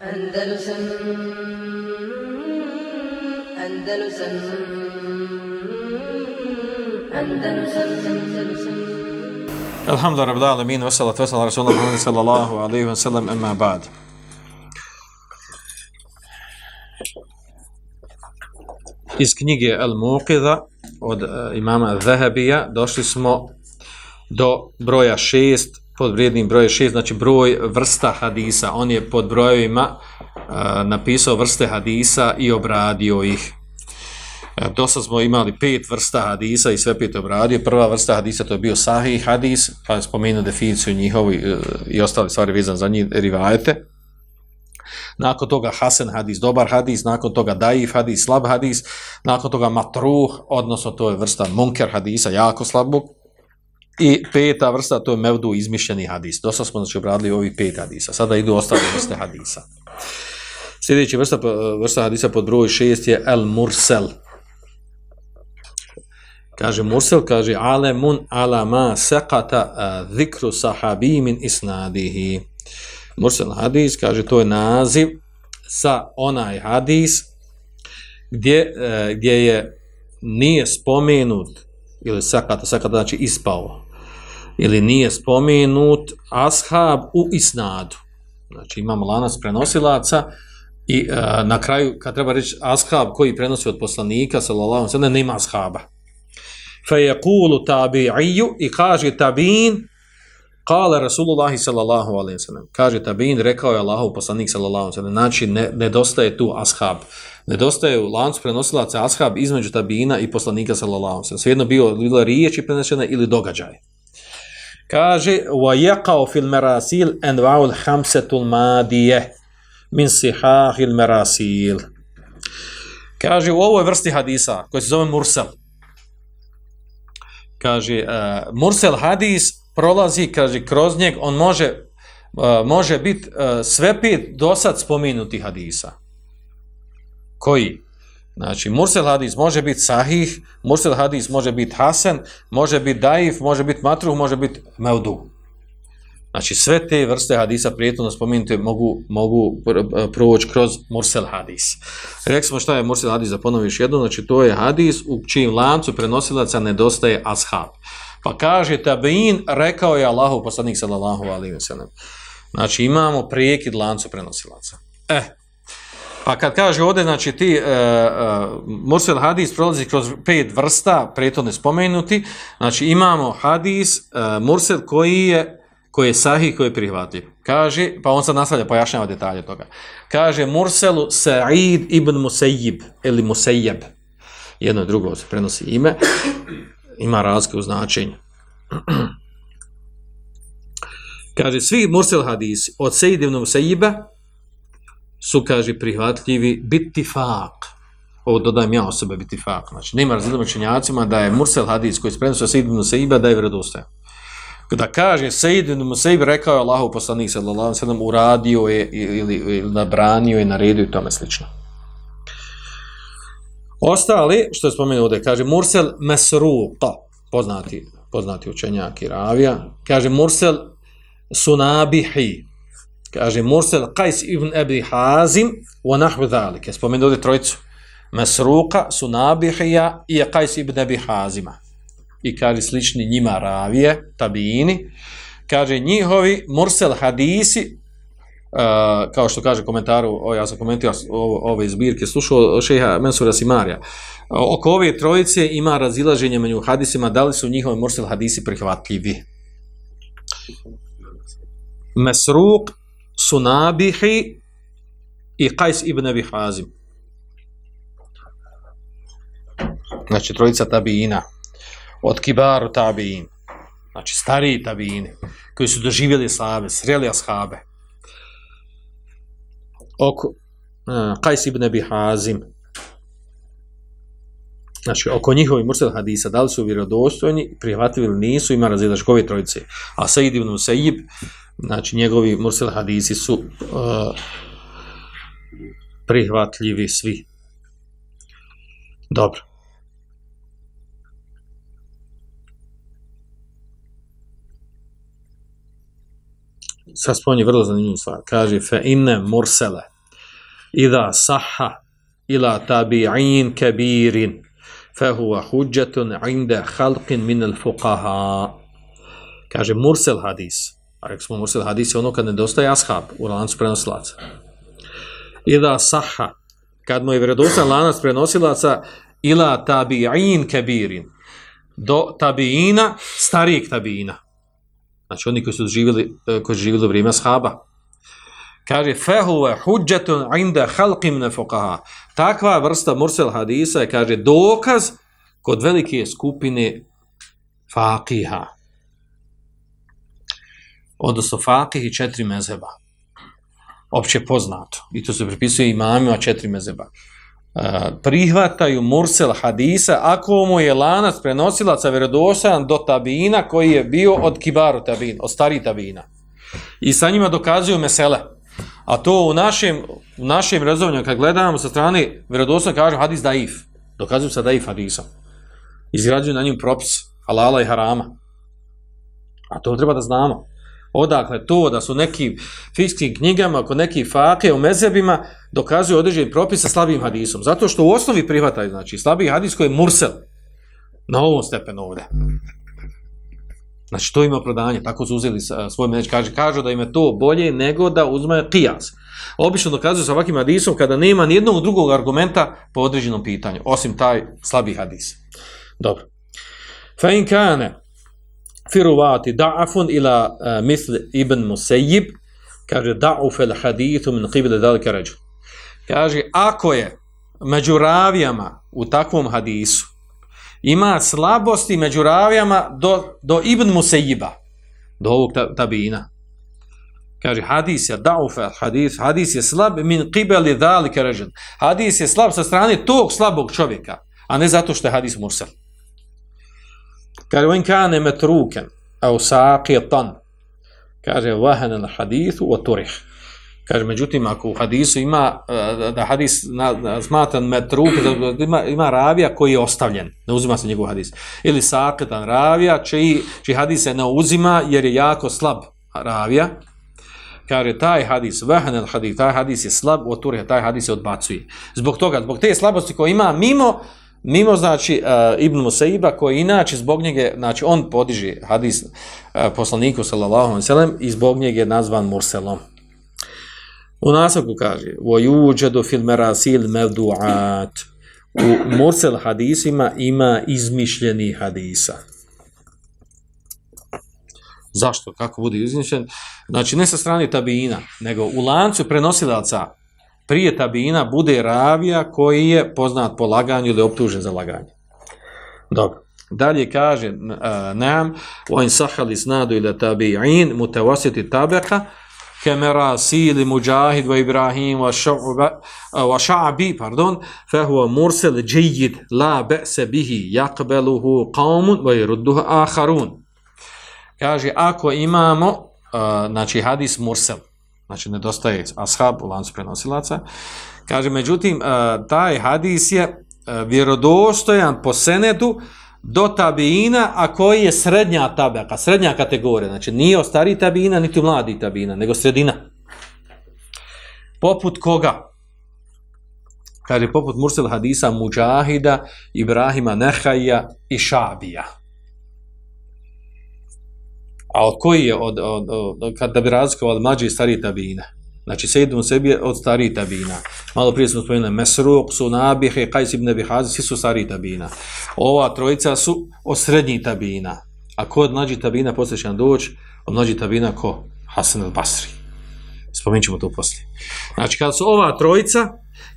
Andalusam Andalusam Andalusam Andalusam Alhamdulillah rabbil alamin wa salatu wassalamu ala rasulillah sallallahu alayhi wa sallam amma ba'd. Iz knjige Al-Muqidha od uh, imama Zahabija došli smo do broja šest, pod vrijednim brojem 6, znači broj vrsta hadisa. On je pod brojevima a, napisao vrste hadisa i obradio ih. E, do sad smo imali pet vrsta hadisa i sve pet obradio. Prva vrsta hadisa to je bio sahih hadis, pa je spomenuo definiciju njihovi e, i ostali stvari vezan za njih rivajete. Nakon toga hasen hadis, dobar hadis, nakon toga daif hadis, slab hadis, nakon toga matruh, odnosno to je vrsta munker hadisa, jako slabog. I peta vrsta, to je mevdu izmišljeni hadis. Dosta smo znači obradili ovi pet hadisa. Sada idu ostale vrste hadisa. Sljedeća vrsta, vrsta hadisa pod broj šest je el mursel. Kaže mursel, kaže alemun ala ma sekata zikru sahabi min isnadihi. Mursel hadis, kaže, to je naziv sa onaj hadis gdje, e, gdje je nije spomenut ili sakata, sakata znači ispao ili nije spomenut ashab u isnadu. Znači imamo lanac prenosilaca i uh, na kraju kad treba reći ashab koji prenosi od poslanika sallallahu alejhi nema ashaba. Fe je kulu tabi'iju i kaže tabi'in Kale Rasulullahi sallallahu alaihi sallam. Kaže Tabin, rekao je Allahov poslanik sallallahu alaihi sallam. Znači, ne, nedostaje tu ashab. Nedostaje u lancu prenosilaca ashab između Tabina i poslanika sallallahu alejhi ve sellem. Svejedno bio bila riječi prenesena ili događaj. Kaže, wa yaqa'u fil marasil enva'ul khamsatul madiye min sihahil marasil." Kaže, u ovoj vrsti hadisa, koji se zove Mursel, kaže, uh, Mursel hadis prolazi, kaže, kroz njeg, on može, uh, može biti uh, e, sve pet dosad spomenuti hadisa. Koji? Znači, Mursel hadis može biti sahih, Mursel hadis može biti hasen, može biti daif, može biti matruh, može biti meudu. Znači, sve te vrste hadisa prijetno spomenute mogu, mogu proći kroz Mursel hadis. Rekli smo šta je Mursel hadis, da ponoviš jedno, znači to je hadis u čijim lancu prenosilaca nedostaje ashab. Pa kaže Tabin, rekao je Allahu poslanik sallallahu alaihi wa sallam. Znači imamo prijekid lancu prenosilaca. Eh, pa kad kaže ovdje, znači ti e, e, uh, uh, Mursel hadis prolazi kroz pet vrsta, prethodne spomenuti, znači imamo hadis e, uh, Mursel koji je koji je sahih, koji je prihvatljiv. Kaže, pa on sad nastavlja, pojašnjava detalje toga. Kaže, Murselu Sa'id ibn Musejib, ili Musayyib, jedno i drugo se prenosi ime, ima razlike u značenju. kaže, svi mursel hadisi od Sa'id ibn Musejiba, su, kaže, prihvatljivi bitifak. Ovo dodajem ja osobe bitifak. Znači, nema razlijedom učenjacima da je mursel hadis koji se prenosi Sejid ibn Musaiba da je vredostajan. Kada kaže Sejid ibn Musaib rekao je Allahu poslanik sallallahu alejhi ve sellem uradio je ili, ili nabranio je naredio i tome slično. Ostali, što je spomenuo ovdje, kaže Mursel Mesruqa, poznati, poznati učenjak i ravija, kaže Mursel Sunabihi, kaže Mursel Qais ibn Abi Hazim, wa nahvu dhalik, spomenuo ovdje trojicu, Mesruqa, Sunabihija i Qais ibn Abi Hazima. I kaže slični njima ravije, tabini, kaže njihovi Mursel hadisi, Uh, kao što kaže komentaru, o, ja sam komentirao ove zbirke, slušao šeha Mensura Simarija. Uh, oko ove trojice ima razilaženje među hadisima, da li su njihovi mursel hadisi prihvatljivi. Mesruk, Sunabihi i Qais ibn Abi Hazim. Znači, trojica tabiina. Od kibaru tabiin. Znači, stariji tabiini koji su doživjeli slave, sreli ashabe oko uh, Qais ibn Abi Hazim znači oko njihovi mursel hadisa da li su vjerodostojni prihvatljivi ili nisu ima razilaž ove trojice a Said ibn Musayyib znači njegovi mursel hadisi su uh, prihvatljivi svi dobro sad spomni vrlo zanimljivu stvar. Kaže, fe inne mursele. idha saha ila tabi'in kabirin fahuwa hujjatun inda khalqin min al-fuqaha. Kaže mursel hadis. A rekli smo mursel hadis je ono kad nedostaje ashab u lancu prenosilaca. Iza saha kad mu je vredostan lanac prenosilaca ila tabi'in kabirin do tabiina, starijeg tabiina. Znači oni koji su živjeli, e, koji su živjeli u vrijeme ashaba. Kaže, fehuve huđetun inda halqim nefokaha. Takva vrsta mursel hadisa je, kaže, dokaz kod velike skupine faqihah. Odnosno, i četiri mezeba. Opće poznato. I to se pripisuje imamima četiri mezeba. Uh, e, prihvataju mursel hadisa ako mu je lanac prenosilaca vjerodostojan do tabina koji je bio od kibaru tabin, od stari tabina. I sa njima dokazuju mesele. A to u našem, u našem razovnju, kad gledamo sa strane vjerodostojno kažu hadis daif. Dokazuju sa daif hadisom. Izgrađuju na njim propis halala i harama. A to treba da znamo. Odakle to da su neki fikskim knjigama, kod neki fake u mezebima dokazuju određeni propis sa slabim hadisom. Zato što u osnovi prihvataju, znači, slabi hadis koji je mursel na ovom stepenu ovdje. Znači, to ima prodanje, tako su uzeli svoj meneč. kaže, kažu da im je to bolje nego da uzme kijas. Obično dokazuju sa ovakvim hadisom kada nema nijednog drugog argumenta po određenom pitanju, osim taj slabi hadis. Dobro. Fa in kane, firuvati da'afun ila uh, misl ibn Musejib, kaže da'uf el hadithu min qibli dalika rajul. Kaže ako je među ravijama u takvom hadisu ima slabosti među ravijama do, do ibn Musejiba, do ovog tabina. Kaže hadis je da'uf hadis, hadith hadis je slab min qibli dalika rajul. Hadis je slab sa strane tog slabog čovjeka a ne zato što je hadis mursal. Kaže, on kane metruken, au saqitan. Kaže, vahan al hadithu o turih. Kaže, međutim, ako u hadisu ima, eh, da hadis smatan metruk, da ima, ima ravija koji je ostavljen, ne uzima se njegov hadis. Ili saqitan ravija, čiji, čiji hadis se ne uzima jer je jako slab ravija. Kaže, taj hadis, vahan al hadith, taj hadis je slab, o taj hadis se odbacuje. Zbog toga, zbog te slabosti koje ima mimo, mimo znači uh, Ibn Musaiba koji inače zbog njega znači on podiže hadis uh, poslaniku sallallahu alejhi ve sellem i zbog njega je nazvan murselom. U nasaku kaže wa فِي fil marasil u mursel hadisima ima izmišljeni hadisa. Zašto? Kako bude izmišljen? Znači ne sa strane tabijina, nego u lancu prenosilaca prije tabina bude ravija koji je poznat po laganju ili optužen za laganje. Dobro. Dalje kaže uh, nam wa in sahali snadu ila tabi'in mutawassit tabaqa kama sil mujahid wa ibrahim wa shu'ba wa sha'bi pardon fa huwa mursal jayyid la ba'sa bihi yaqbaluhu qaumun wa yurduhu akharun kaže ako imamo uh, znači hadis mursal znači nedostaje ashab u lancu prenosilaca. Kaže, međutim, e, taj hadis je e, vjerodostojan po senedu do tabijina, a koji je srednja tabaka, srednja kategorija. Znači, nije o stari tabijina, niti mladi tabijina, nego sredina. Poput koga? Kaže, poput Mursel hadisa Mujahida, Ibrahima Nehaja i Šabija. A od koji je, od, od, od, kad da bi razlikovali od mlađe i starije tabina? Znači, sejdu u sebi od starije tabina. Malo prije smo spomenuli, Mesruk, Sunabihe, Kajs ibn Abihazi, svi su starije tabina. Ova trojica su od srednjih tabina. A ko od mlađih tabina poslije će nam doći? Od mlađih tabina ko? Hasan al-Basri. Spomenut ćemo to poslije. Znači, kada su ova trojica,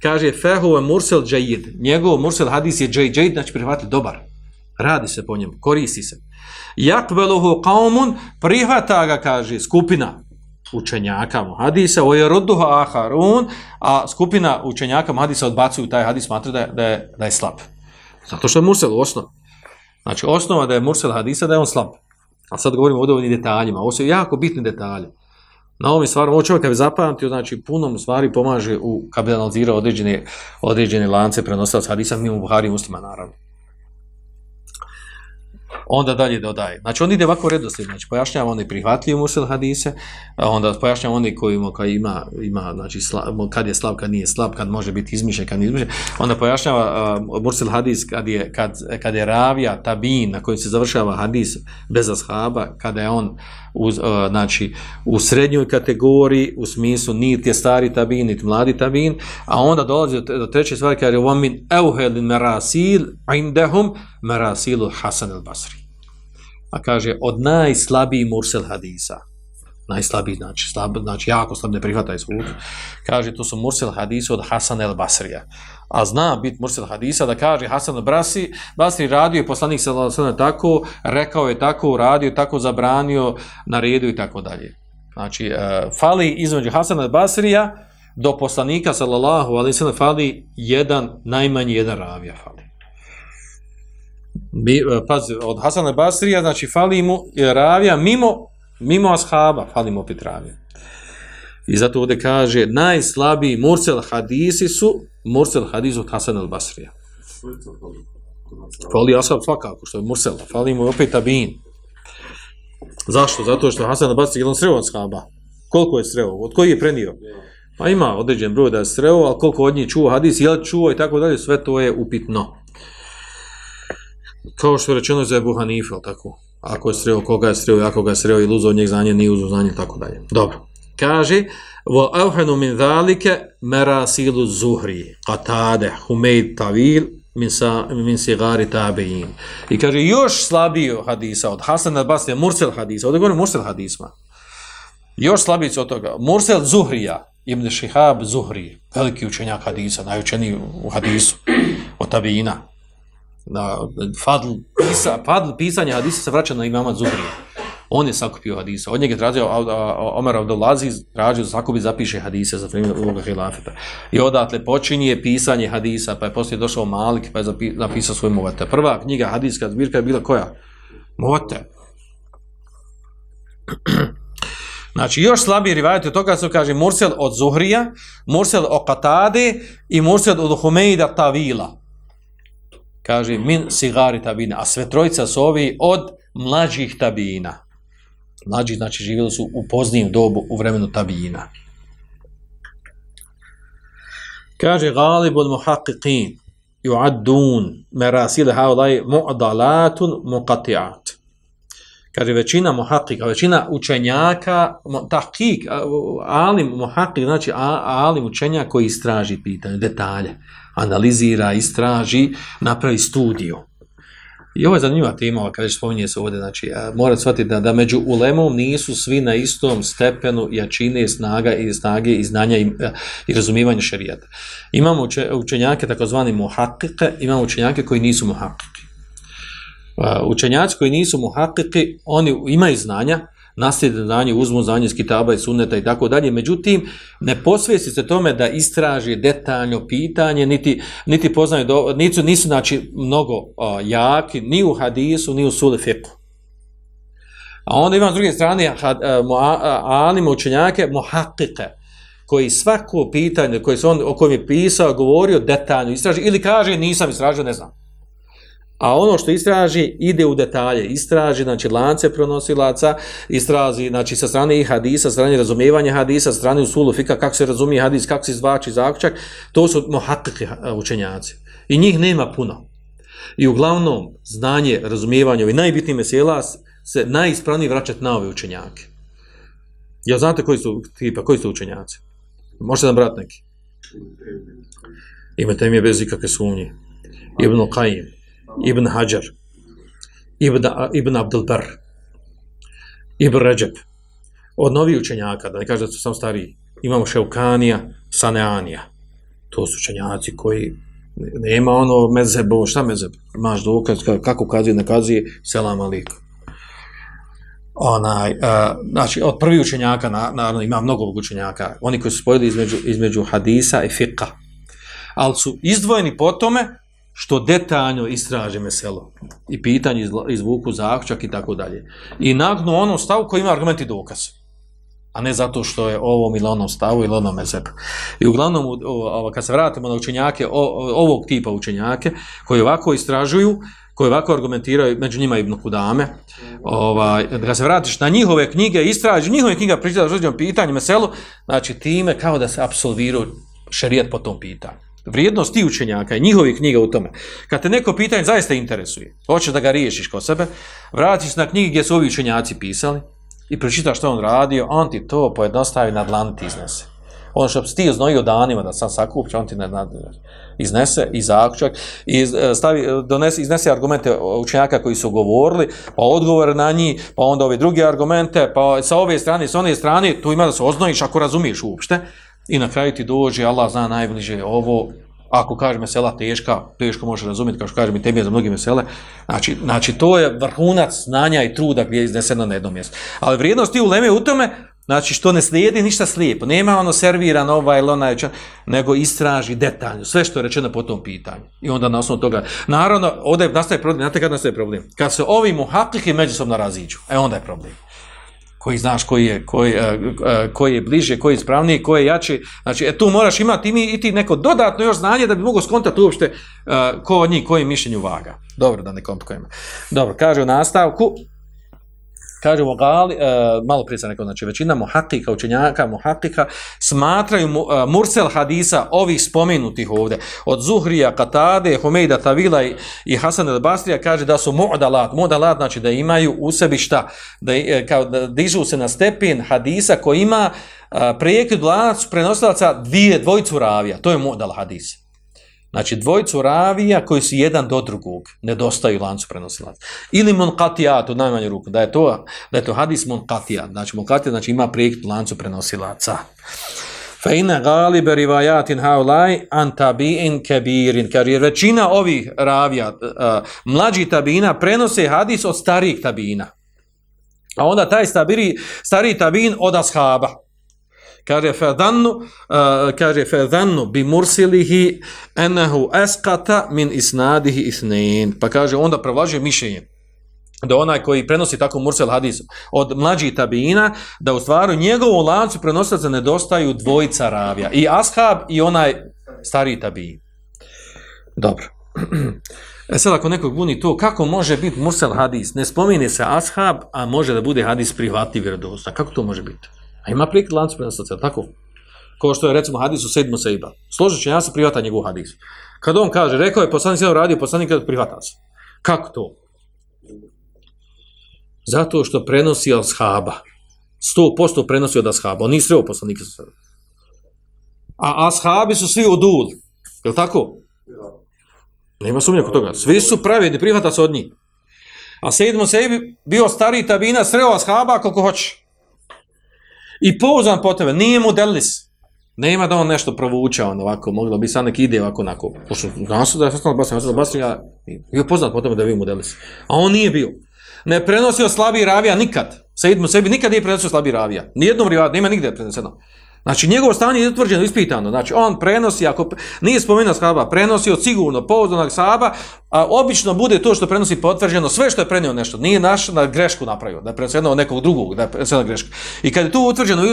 kaže Fehu Mursel Džajid. Njegov Mursel hadis je Džajid, znači prihvatili dobar. Radi se po njemu, koristi se yakbaluhu qaumun prihvata ga kaže skupina učenjaka hadisa o yarudduhu akharun a skupina učenjaka hadisa odbacuju taj hadis smatra da je, da je, da je slab. Zato što je mursel osnov. Znači osnova da je mursel hadisa da je on slab. A sad govorimo o ovim detaljima ovo su jako bitni detalji. Na ovim stvarima ovo čovjek kad bi zapamtio znači punom stvari pomaže u kad bi analizirao određene, određene lance prenosilac hadisa mimo Buhari i muslima naravno onda dalje dodaje. Znači on ide ovako redoslijed, znači pojašnjava oni prihvatljivi musel hadise, onda pojašnjava oni koji ima, ima, ima znači slab, kad je slab, kad nije slab, kad može biti izmišljen, kad nije izmišljen, onda pojašnjava uh, mursel hadis kad je, kad, kad je ravija, tabin, na kojim se završava hadis bez ashaba, kada je on u, uh, znači, u srednjoj kategoriji, u smislu niti je stari tabin, niti mladi tabin, a onda dolazi do, do treće stvari, kada je uamin euhelin merasil indehum Marasilu Hasan el-Basri a kaže od najslabiji mursel hadisa. Najslabiji znači slab znači jako slab ne prihvataj zvuk kaže to su mursel hadisa od Hasan el Basrija a zna bit mursel hadisa da kaže Hasan el Basri Basri radio je poslanik sallallahu tako rekao je tako uradio tako zabranio naredio i tako dalje. Znači uh, fali između Hasan el Basrija do poslanika sallallahu alaihi sallam fali jedan najmanji jedan ravija fali. Bi, e, pazi, od Hasana Basrija, znači fali mu ravija mimo, mimo ashaba, fali mu opet ravija. I zato ovdje kaže, najslabiji mursel hadisi su mursel hadis od Hasana al Basrija. Fali ashab svakako, što je mursel, fali mu opet tabin. Zašto? Zato što Hasan al je jedan sreo od ashaba. Koliko je sreo? Od koji je prenio? Pa ima određen broj da je sreo, ali koliko od njih čuo hadis, je li čuo i tako dalje, sve to je upitno kao što je rečeno za Ebu Hanife, tako? Ako je sreo, koga je sreo, ako ga je sreo, ili uzao njeg znanje, nije uzao znanje, tako dalje. Dobro. Kaže, vo avhenu min zalike merasilu zuhri, qatade, humeid tavil, min, sa, min sigari tabein. I kaže, još slabio hadisa od Hasan al-Basri, mursel hadisa, ovdje govorim mursel hadisma. Još slabiji od toga. Mursel Zuhrija, Ibn Shihab Zuhri, veliki učenjak hadisa, najučeniji u hadisu, od tabiina na fadl, pisa, fadl pisanja hadisa se vraća na imama Zuhrija. On je sakupio hadisa. Od njega je tražio Omer Abdullaziz, tražio sakupi zapiše hadise za vrijeme uloga hilafeta. I odatle počinje pisanje hadisa, pa je poslije došao Malik, pa je napisao svoj muvete. Prva knjiga hadiska zbirka je bila koja? Muvete. Znači, još slabiji rivajati od toga se kaže Mursel od Zuhrija, Mursel od Katade i Mursel od Humeida Tavila kaže min sigari tabina, a sve trojica su ovi od mlađih tabina. Mlađi znači živjeli su u poznijem dobu u vremenu tabina. Kaže galib od muhaqiqin ju'addun merasil haulaj mu'dalatun muqati'at. Kaže većina muhaqiqa, većina učenjaka, tahkik, alim muhaqiq, znači alim učenjak koji istraži pitanje, detalje analizira, istraži, napravi studiju. I ovo je zanimljiva tema, kada već spominje se ovdje, znači, morate shvatiti da, da među ulemom nisu svi na istom stepenu jačine, snaga i snage i znanja i, i razumivanja šarijata. Imamo učenjake, takozvani muhakike, imamo učenjake koji nisu muhakike. Učenjaci koji nisu muhakike, oni imaju znanja, naslijede znanje, uzmu znanje iz kitaba i sunneta i tako dalje, međutim, ne posvijesti se tome da istraži detaljno pitanje, niti, niti poznaju, do, nisu, nisu znači, mnogo o, jaki, ni u hadisu, ni u suli fiqhu. A onda imam s druge strane e, anima učenjake, muhakike, koji svako pitanje koje se on, o kojem je pisao, govorio detaljno, istraži, ili kaže nisam istražio, ne znam. A ono što istraži ide u detalje, istraži znači lance pronosilaca, istraži znači sa strane i hadisa, sa strane razumijevanja hadisa, sa strane usulu fika kako se razumije hadis, kako se izvači zaključak, to su muhakkiki učenjaci. I njih nema puno. I uglavnom znanje, razumijevanje ovih najbitnijih mesela se najispravnije vraćati na ove učenjake. Ja znate koji su tipa, koji su učenjaci? Možete nam brati neki? Imate mi je bez ikakve sumnje. Ibn Qayyim. Ibn Hajar, Ibn, Ibn Abdul Bar, Ibn Rajab, od novih učenjaka, da ne kažem da su samo stariji, imamo Šeukanija, Saneanija, to su učenjaci koji nema ono mezebo, šta mezebo? imaš dokaz, kako kazuje, ne kazuje, selam alikum. Onaj, uh, znači, od prvih učenjaka, naravno, ima mnogo učenjaka, oni koji su spojili između, između hadisa i fiqa, ali su izdvojeni po tome, što detaljno istraže meselo i pitanje izvuku zaključak i tako dalje. I nagnu ono stavu koji ima argument i dokaz. A ne zato što je ovom ili onom stavu ili onom mezebu. I uglavnom, o, o, kad se vratimo na učenjake, o, ovog tipa učenjake, koji ovako istražuju, koji ovako argumentiraju, među njima Ibn Kudame, ovaj, kad se vratiš na njihove knjige, istraži njihove knjige, pričati o različitom pitanju, meselu, znači time kao da se apsolviraju šerijat po tom pitanju. Vrijednost ti učenjaka i njihovih knjiga u tome. Kad te neko pitanje zaista interesuje, hoćeš da ga riješiš kod sebe, vratiš se na knjigi gdje su ovi učenjaci pisali i pročitaš što on radio, on ti to pojednostavi na dlan ti iznese. Ono što ti oznojio danima da sam sakupća, on ti ne nad, iznese i zaključak i e, stavi, e, donese, iznese argumente učenjaka koji su govorili, pa odgovore na njih, pa onda ove druge argumente, pa sa ove strane, sa one strane, tu ima da se oznojiš ako razumiješ uopšte. I na kraju ti dođe, Allah zna najbliže ovo, ako kaže mesela teška, teško može razumjeti, kao što kaže mi tebi za mnogi mesele, znači, znači to je vrhunac znanja i truda gdje je izneseno na jednom mjestu. Ali vrijednost ti u Leme u tome, znači što ne slijedi ništa slijepo, nema ono servirano ovaj ili onaj, nego istraži detaljno, sve što je rečeno po tom pitanju. I onda na osnovu toga, naravno, ovdje nastaje problem, znate kad nastaje problem? Kad se ovi muhakliki međusobno raziđu, e onda je problem koji znaš koji je, koji, uh, koji je bliže, koji je ispravniji, koji je jači. Znači, e, tu moraš imati i ti neko dodatno još znanje da bi mogo skontati uopšte uh, ko od njih, koji mišljenju vaga. Dobro, da ne komplikujemo. Dobro, kaže u nastavku, kažemo gali, e, malo prije sam rekao, znači većina muhakika, učenjaka muhakika, smatraju mu, e, mursel hadisa ovih spomenutih ovdje, od Zuhrija, Katade, Humejda, Tavila i, i Hasan el Basrija, kaže da su mu'dalat, mu'dalat znači da imaju u sebi šta, da, e, kao, da dižu se na stepen hadisa koji ima e, prijekid lanac prenosilaca dvije, dvojicu ravija, to je mu'dal hadisa. Znači, dvojicu ravija koji su jedan do drugog, nedostaju lancu prenosilaca. Ili monkatijat, u najmanju ruku, da je to, da je to hadis monkatijat. Znači, monkatijat znači, ima prijekt lancu prenosilaca. Fa inna galibe rivajatin haulaj an tabi'in kebirin. Kaže, jer većina ovih ravija, eh, uh, mlađi tabina, prenose hadis od starijih tabina. A onda taj stabiri, stari tabin od ashaba kaže fadannu uh, kaže fadannu bi mursilihi anahu asqata min isnadihi ithnain pa kaže onda prevlađuje mišljenje da onaj koji prenosi tako mursel hadis od mlađih tabina, da u stvaru njegovu lancu prenosaca nedostaju dvojica ravija. I ashab i onaj stariji tabin. Dobro. E sad ako nekog buni to, kako može biti mursel hadis? Ne spomine se ashab, a može da bude hadis prihvatljiv vjerodostan. Kako to može biti? A ima prekid lancu prenosaca, tako? Ko što je recimo hadis u sedmu sejba. Složit ću, ja se prihvata njegov hadis. Kad on kaže, rekao je poslanik sedam radio, poslanik kada prihvata se. Kako to? Zato što prenosi od shaba. 100% prenosi od ashaba. On nije sreo poslanika sa A ashabi su svi odul. Je li tako? Nema sumnje kod toga. Svi su pravi, prihvata se od njih. A sedmo sebi bio stari tabina, sreo ashaba koliko hoće. I pouzan po tebe, nije mu delis. Nema da on nešto provuče, on ovako, moglo bi sad neki ide ovako, onako. Pošto znam se da je sastavno Hasan Basri, ja bio poznat po tome da je bio mu delis. A on nije bio. Ne prenosio slabi ravija nikad. Sejid sebi nikad nije prenosio slabi ravija. Nijednom rivadu, nema nigde preneseno. Znači, njegovo stanje je utvrđeno, ispitano. Znači, on prenosi, ako nije spomenuo sahaba, prenosi od sigurno pouzdanog sahaba, a obično bude to što prenosi potvrđeno, sve što je prenio nešto, nije naš na grešku napravio, da je prenosio nekog drugog, da je prenosio na grešku. I kad je to utvrđeno,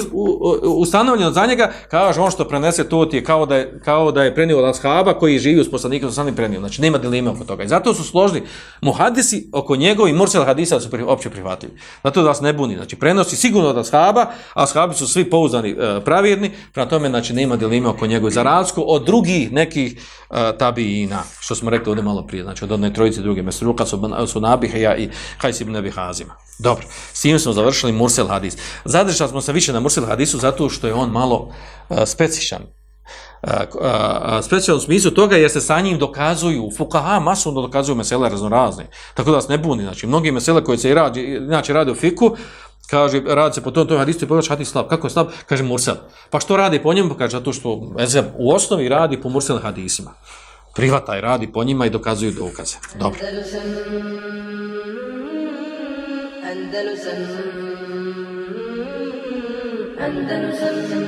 ustanovljeno za njega, kaže on što prenese to ti je kao da je, kao da je prenio od sahaba koji živi uz poslanika, sa samim prenio. Znači, nema dileme oko toga. I zato su složni muhadisi oko njegovi mursel hadisa da su pri, opće prihvatljivi. Zato da vas ne buni. Znači, prenosi sigurno od sahaba, a sahabi su svi pouzdani e, pravjedni, prema tome, znači, nema dileme oko njegove za razliku od drugih nekih e, tabijina, što smo rekli ovdje malo prije, znači od jedne trojice druge, Mesruka su, eh, su Nabihija i Hajs ibn Abi Hazima. Dobro, s tim smo završili Mursel Hadis. Zadržali smo se više na Mursel Hadisu zato što je on malo uh, specišan. Uh, uh, u smislu toga jer se sa njim dokazuju, fukaha masovno dokazuju mesele raznorazne. Tako da se ne buni, znači mnogi mesele koje se i radi, inače radi u fiku, kaže, radi se po tom, tom hadisu hadistu i pogledaš hadis slab. Kako je slab? Kaže Mursel. Pa što radi po njemu? Pa kaže, zato što ezem, u osnovi radi po Mursel hadisima. Prihvata i radi po njima i dokazuju dokaze. Dobro. Andalusam Andalusam Andalusam